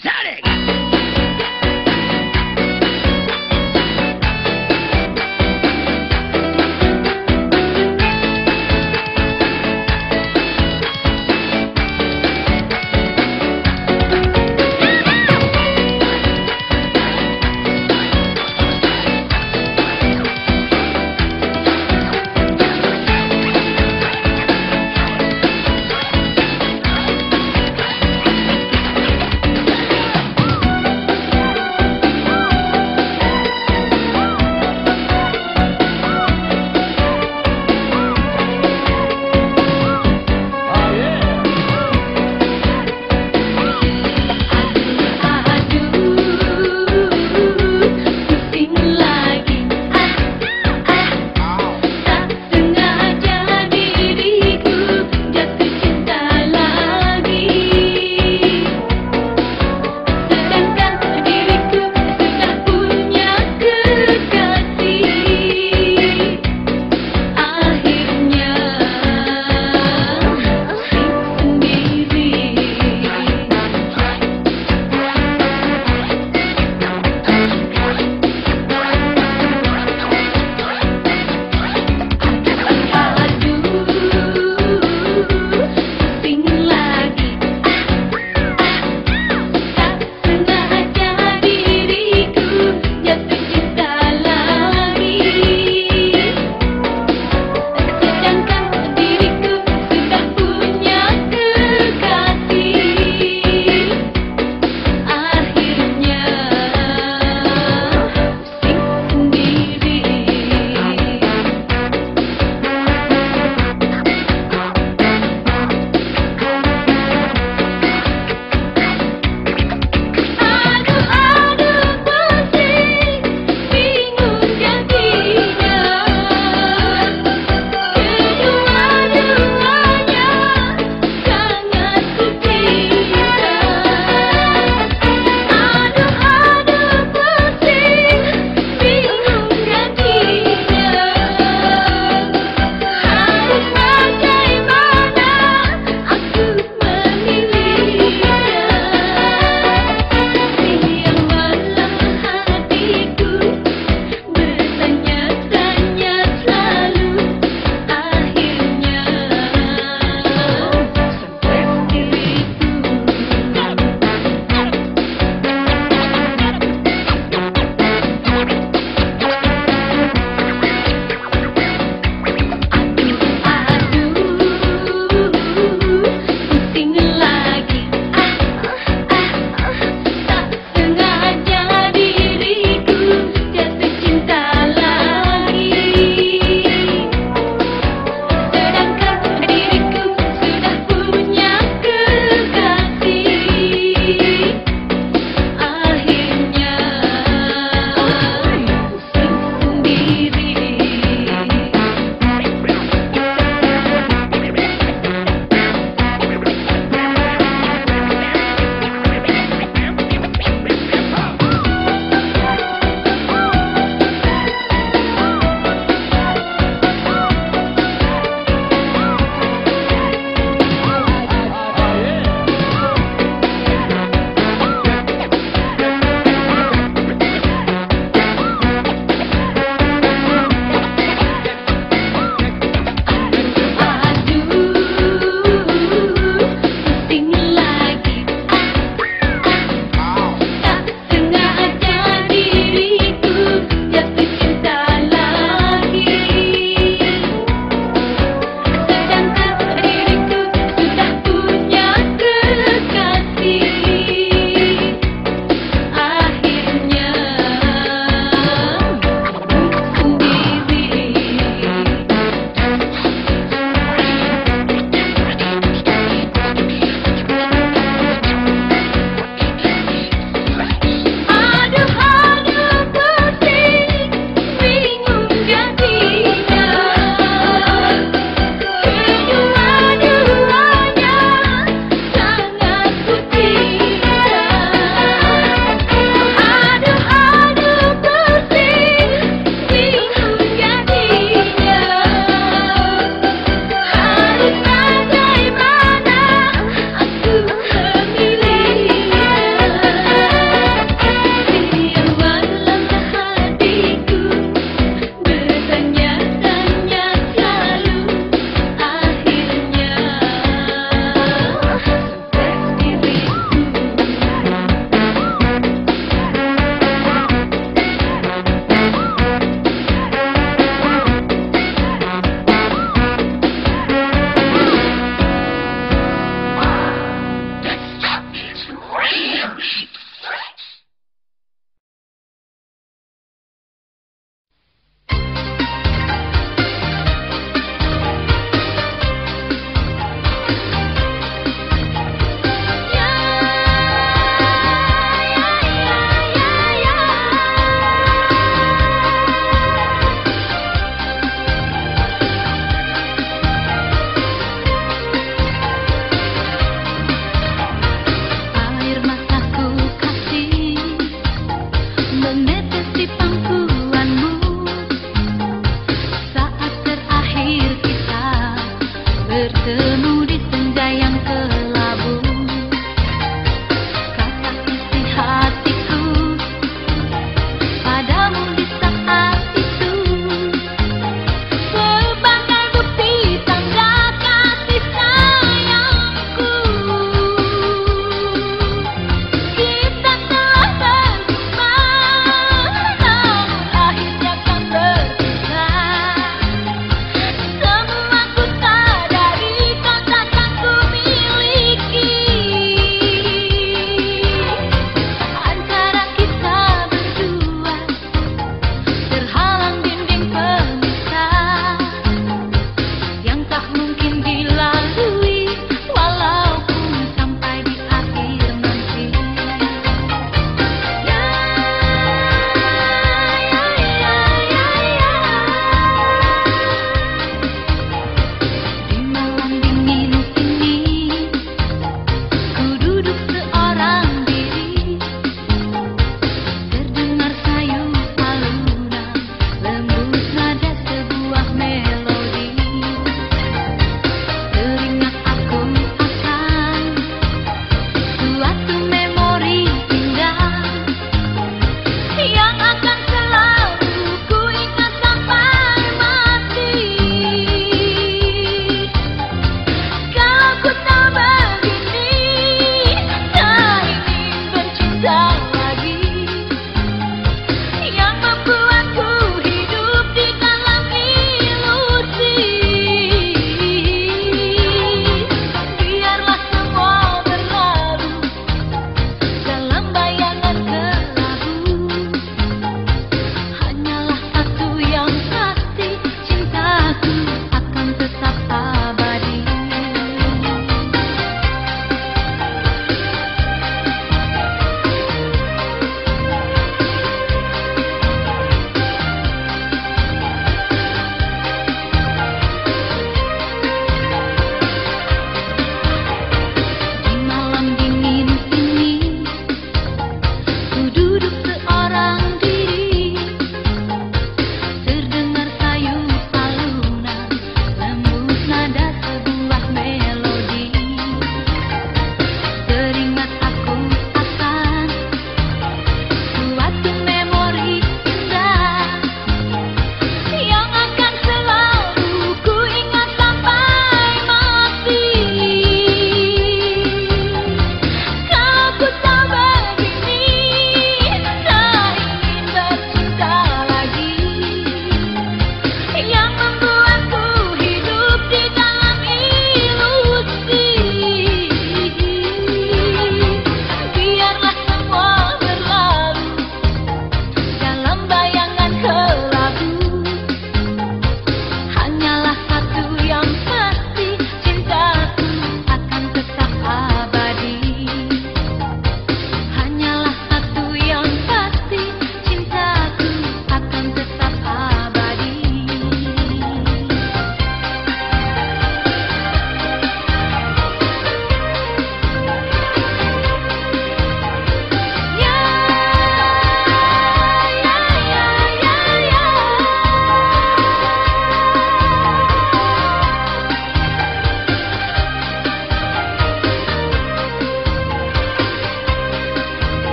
Static!